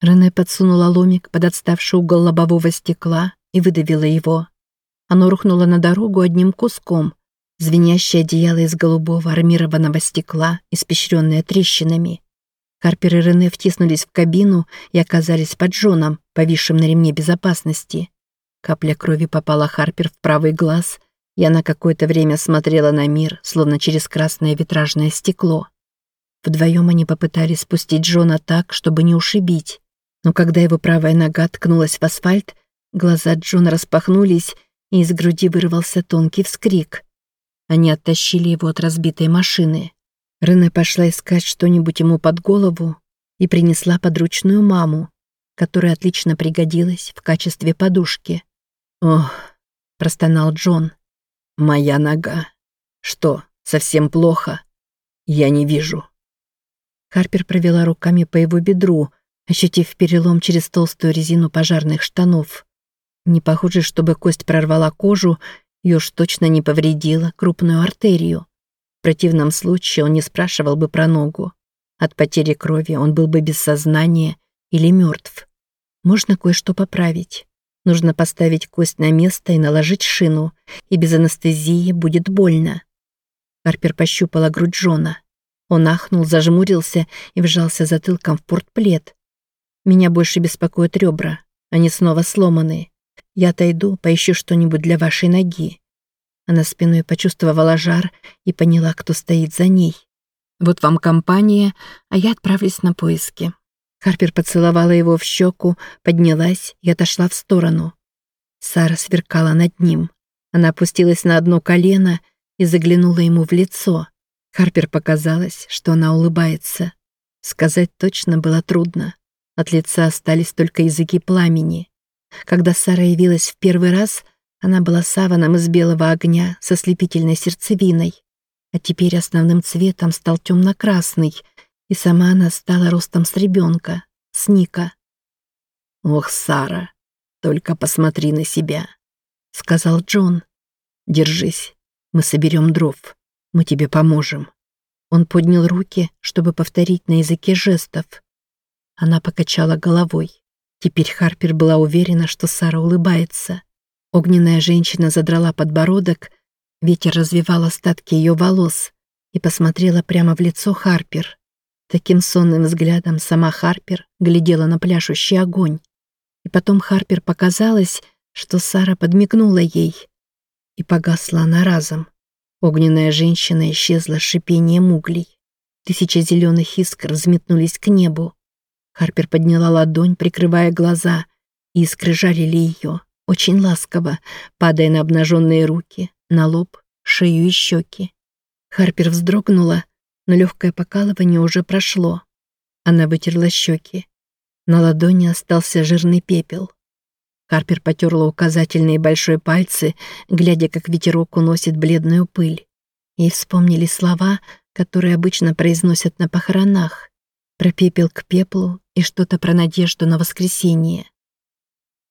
Рене подсунула ломик под отставший угол лобового стекла и выдавила его. Оно рухнуло на дорогу одним куском, звенящее одеяло из голубого армированного стекла, испещренное трещинами. Харпер и Рене втиснулись в кабину и оказались под Джоном, повисшим на ремне безопасности. Капля крови попала Харпер в правый глаз, и она какое-то время смотрела на мир, словно через красное витражное стекло. Вдвоем они попытались спустить Джона так, чтобы не ушибить. Но когда его правая нога ткнулась в асфальт, глаза Джона распахнулись, и из груди вырвался тонкий вскрик. Они оттащили его от разбитой машины. Рене пошла искать что-нибудь ему под голову и принесла подручную маму, которая отлично пригодилась в качестве подушки. «Ох», — простонал Джон, — «моя нога. Что, совсем плохо? Я не вижу». Харпер провела руками по его бедру, ощутив перелом через толстую резину пожарных штанов. Не похоже, чтобы кость прорвала кожу и уж точно не повредила крупную артерию. В противном случае он не спрашивал бы про ногу. От потери крови он был бы без сознания или мертв. Можно кое-что поправить. Нужно поставить кость на место и наложить шину, и без анестезии будет больно. Харпер пощупала грудь Джона. Он ахнул, зажмурился и вжался затылком в портплет. Меня больше беспокоят ребра. Они снова сломаны. Я отойду, поищу что-нибудь для вашей ноги. Она спиной почувствовала жар и поняла, кто стоит за ней. Вот вам компания, а я отправлюсь на поиски. Харпер поцеловала его в щеку, поднялась и отошла в сторону. Сара сверкала над ним. Она опустилась на одно колено и заглянула ему в лицо. Харпер показалось, что она улыбается. Сказать точно было трудно. От лица остались только языки пламени. Когда Сара явилась в первый раз, она была саваном из белого огня со слепительной сердцевиной. А теперь основным цветом стал темно-красный, и сама она стала ростом с ребенка, с Ника. «Ох, Сара, только посмотри на себя», — сказал Джон. «Держись, мы соберем дров». Мы тебе поможем». Он поднял руки, чтобы повторить на языке жестов. Она покачала головой. Теперь Харпер была уверена, что Сара улыбается. Огненная женщина задрала подбородок, ветер развивал остатки ее волос и посмотрела прямо в лицо Харпер. Таким сонным взглядом сама Харпер глядела на пляшущий огонь. И потом Харпер показалось, что Сара подмигнула ей. И погасла она разом. Огненная женщина исчезла с шипением углей. Тысячи зеленых искр взметнулись к небу. Харпер подняла ладонь, прикрывая глаза, и искры жалили ее, очень ласково, падая на обнаженные руки, на лоб, шею и щеки. Харпер вздрогнула, но легкое покалывание уже прошло. Она вытерла щеки. На ладони остался жирный пепел. Харпер потерла указательные и большой пальцы, глядя, как ветерок уносит бледную пыль. Ей вспомнили слова, которые обычно произносят на похоронах. Про пепел к пеплу и что-то про надежду на воскресенье.